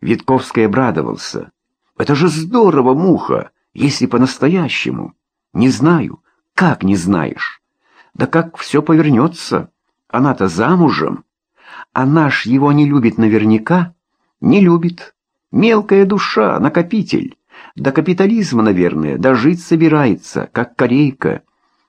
Витковский обрадовался. «Это же здорово, Муха, если по-настоящему. Не знаю. Как не знаешь? Да как все повернется? Она-то замужем. А наш его не любит наверняка. Не любит. Мелкая душа, накопитель. До капитализма, наверное, дожить собирается, как корейка.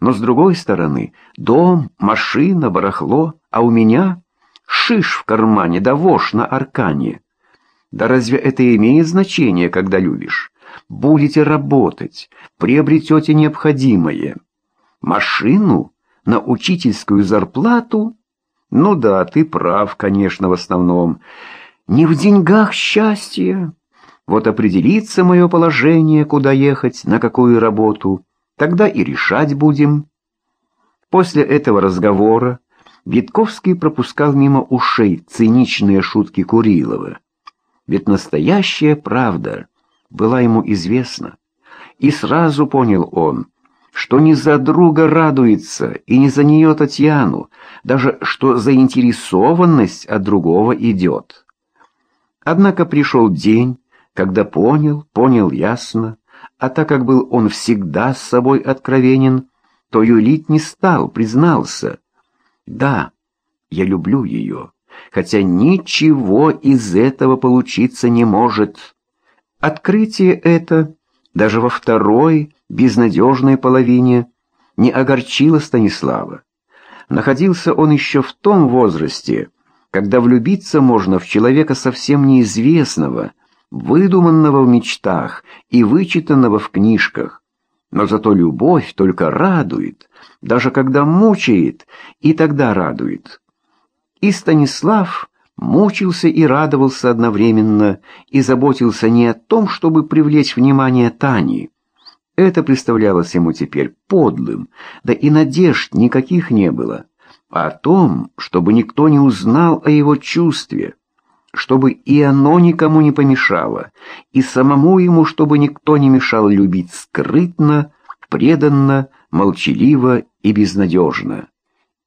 Но с другой стороны, дом, машина, барахло, а у меня шиш в кармане, да вошь на аркане. Да разве это имеет значение, когда любишь? Будете работать, приобретете необходимое. Машину на учительскую зарплату? Ну да, ты прав, конечно, в основном. Не в деньгах счастье. Вот определится мое положение, куда ехать, на какую работу. Тогда и решать будем. После этого разговора Витковский пропускал мимо ушей циничные шутки Курилова. Ведь настоящая правда была ему известна. И сразу понял он, что не за друга радуется, и не за нее Татьяну, даже что заинтересованность от другого идет. Однако пришел день, когда понял, понял ясно, а так как был он всегда с собой откровенен, то юлить не стал, признался. «Да, я люблю ее» хотя ничего из этого получиться не может. Открытие это, даже во второй, безнадежной половине, не огорчило Станислава. Находился он еще в том возрасте, когда влюбиться можно в человека совсем неизвестного, выдуманного в мечтах и вычитанного в книжках. Но зато любовь только радует, даже когда мучает, и тогда радует. И Станислав мучился и радовался одновременно, и заботился не о том, чтобы привлечь внимание Тани. Это представлялось ему теперь подлым, да и надежд никаких не было, а о том, чтобы никто не узнал о его чувстве, чтобы и оно никому не помешало, и самому ему, чтобы никто не мешал любить скрытно, преданно, молчаливо и безнадежно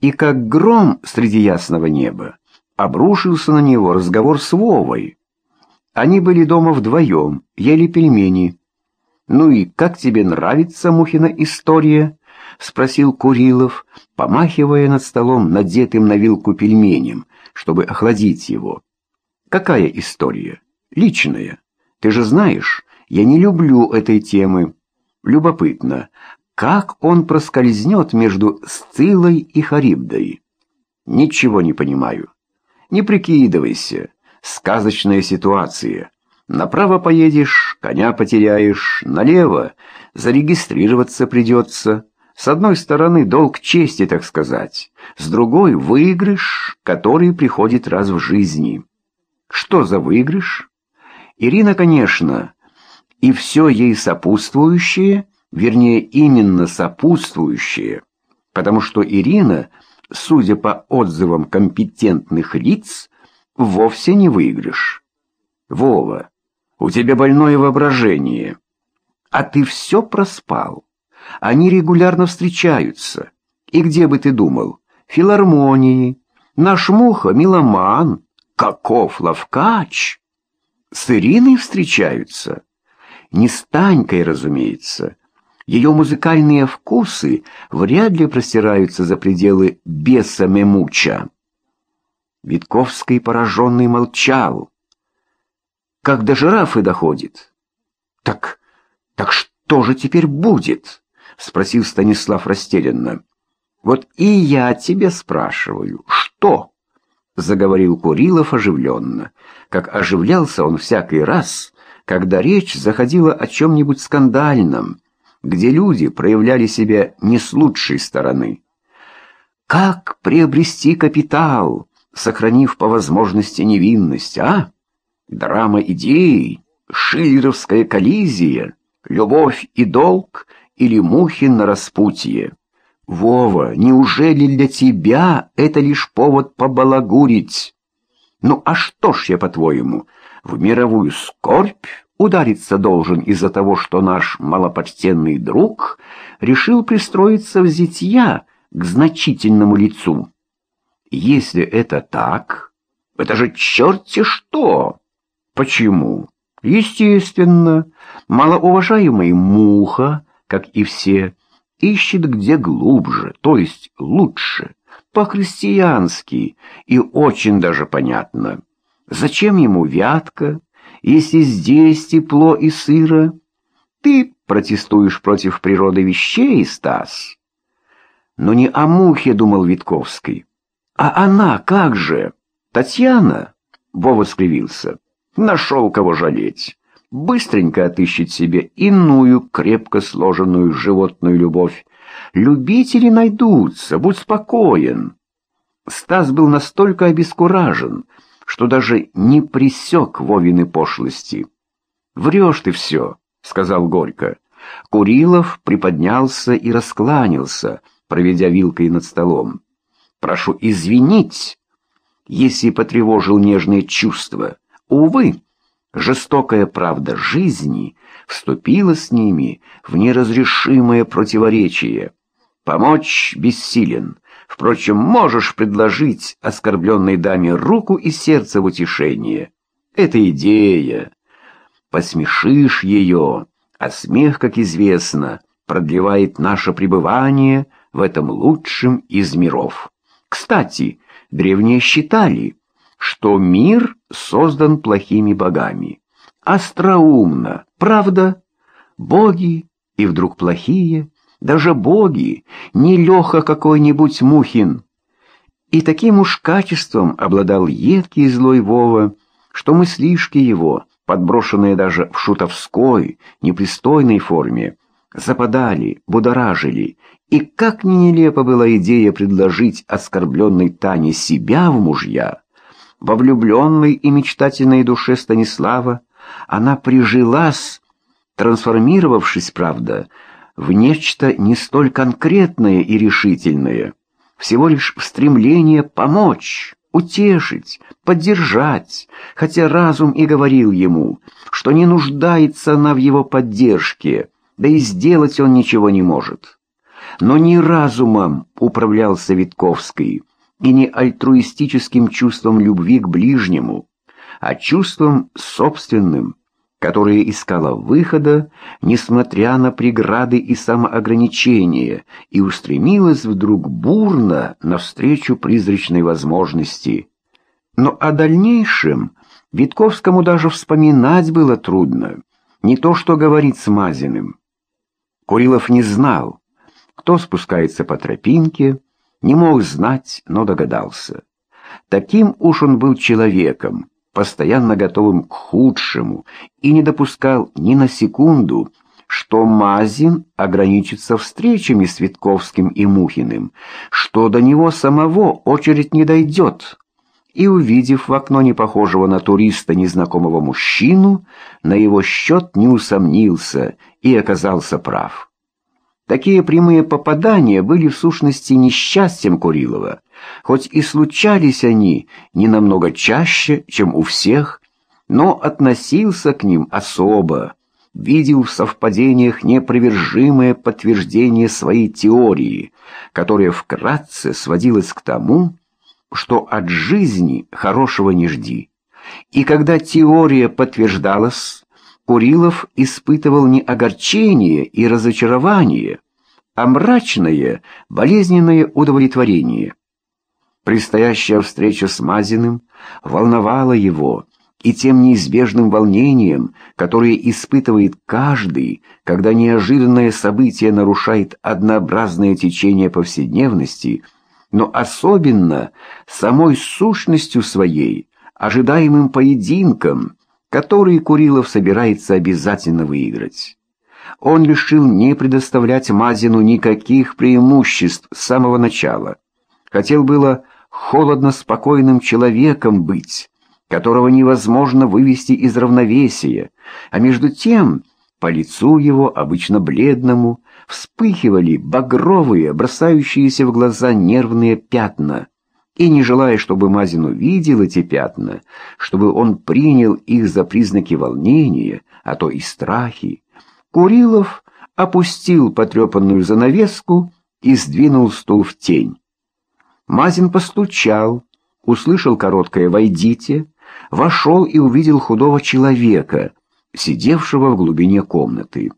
и как гром среди ясного неба обрушился на него разговор с Вовой. Они были дома вдвоем, ели пельмени. «Ну и как тебе нравится Мухина история?» — спросил Курилов, помахивая над столом надетым на вилку пельменем, чтобы охладить его. «Какая история? Личная. Ты же знаешь, я не люблю этой темы. Любопытно, как он проскользнет между Сцилой и Харибдой? Ничего не понимаю. Не прикидывайся. Сказочная ситуация. Направо поедешь, коня потеряешь, налево зарегистрироваться придется. С одной стороны долг чести, так сказать, с другой выигрыш, который приходит раз в жизни. Что за выигрыш? Ирина, конечно, и все ей сопутствующее – вернее, именно сопутствующее, потому что Ирина, судя по отзывам компетентных лиц, вовсе не выигрыш. Вова, у тебя больное воображение. А ты все проспал. Они регулярно встречаются. И где бы ты думал? Филармонии. Наш Муха — меломан. Каков ловкач. С Ириной встречаются. Не с Танькой, разумеется. Ее музыкальные вкусы вряд ли простираются за пределы беса Мемуча. Витковский пораженный молчал. Как до жирафы доходит. Так, так что же теперь будет? Спросил Станислав растерянно. Вот и я тебе спрашиваю, что? Заговорил Курилов оживленно, как оживлялся он всякий раз, когда речь заходила о чем-нибудь скандальном, где люди проявляли себя не с лучшей стороны. Как приобрести капитал, сохранив по возможности невинность, а? Драма идей, шиллеровская коллизия, любовь и долг или Мухин на распутье. Вова, неужели для тебя это лишь повод побалагурить? Ну а что ж я, по-твоему, в мировую скорбь удариться должен из-за того, что наш малопочтенный друг решил пристроиться в зятья к значительному лицу. Если это так, это же черти что! Почему? Естественно, малоуважаемый Муха, как и все, ищет где глубже, то есть лучше, по-христиански и очень даже понятно. Зачем ему вятка, если здесь тепло и сыро? Ты протестуешь против природы вещей, Стас? Но не о мухе, думал Витковский. А она как же? Татьяна? Вова скривился. Нашел кого жалеть. Быстренько отыщет себе иную крепко сложенную животную любовь. Любители найдутся, будь спокоен. Стас был настолько обескуражен, что даже не присек Вовины пошлости. «Врешь ты все», — сказал Горько. Курилов приподнялся и раскланялся, проведя вилкой над столом. «Прошу извинить, если потревожил нежные чувства. Увы, жестокая правда жизни вступила с ними в неразрешимое противоречие. Помочь бессилен. Впрочем, можешь предложить оскорбленной даме руку и сердце в утешение. Это идея. Посмешишь ее, а смех, как известно, продлевает наше пребывание в этом лучшем из миров. Кстати, древние считали, что мир создан плохими богами. Остроумно, правда? Боги и вдруг плохие, даже боги, не Леха какой-нибудь Мухин. И таким уж качеством обладал едкий и злой Вова, что мыслишки его, подброшенные даже в шутовской, непристойной форме, западали, будоражили, и как ни нелепа была идея предложить оскорбленной Тане себя в мужья, во влюбленной и мечтательной душе Станислава она прижилась, трансформировавшись, правда, в нечто не столь конкретное и решительное, всего лишь в стремление помочь, утешить, поддержать, хотя разум и говорил ему, что не нуждается она в его поддержке, да и сделать он ничего не может. Но не разумом управлялся Витковский, и не альтруистическим чувством любви к ближнему, а чувством собственным, которое искало выхода, несмотря на преграды и самоограничения, и устремилось вдруг бурно навстречу призрачной возможности. Но о дальнейшем Витковскому даже вспоминать было трудно, не то что говорить с Мазиным. Курилов не знал, кто спускается по тропинке, не мог знать, но догадался. Таким уж он был человеком, постоянно готовым к худшему, и не допускал ни на секунду, что Мазин ограничится встречами с Витковским и Мухиным, что до него самого очередь не дойдет. И, увидев в окно непохожего на туриста незнакомого мужчину, на его счет не усомнился и оказался прав. Такие прямые попадания были в сущности несчастьем Курилова, хоть и случались они не намного чаще, чем у всех, но относился к ним особо, видел в совпадениях непровержимое подтверждение своей теории, которая вкратце сводилась к тому, что от жизни хорошего не жди. И когда теория подтверждалась, Курилов испытывал не огорчение и разочарование, а мрачное, болезненное удовлетворение. Предстоящая встреча с Мазиным волновала его, и тем неизбежным волнением, которое испытывает каждый, когда неожиданное событие нарушает однообразное течение повседневности, но особенно самой сущностью своей, ожидаемым поединком, который Курилов собирается обязательно выиграть. Он решил не предоставлять Мазину никаких преимуществ с самого начала. Хотел было холодно-спокойным человеком быть, которого невозможно вывести из равновесия, а между тем по лицу его, обычно бледному, вспыхивали багровые, бросающиеся в глаза нервные пятна — и не желая, чтобы Мазин увидел эти пятна, чтобы он принял их за признаки волнения, а то и страхи, Курилов опустил потрепанную занавеску и сдвинул стул в тень. Мазин постучал, услышал короткое «войдите», вошел и увидел худого человека, сидевшего в глубине комнаты.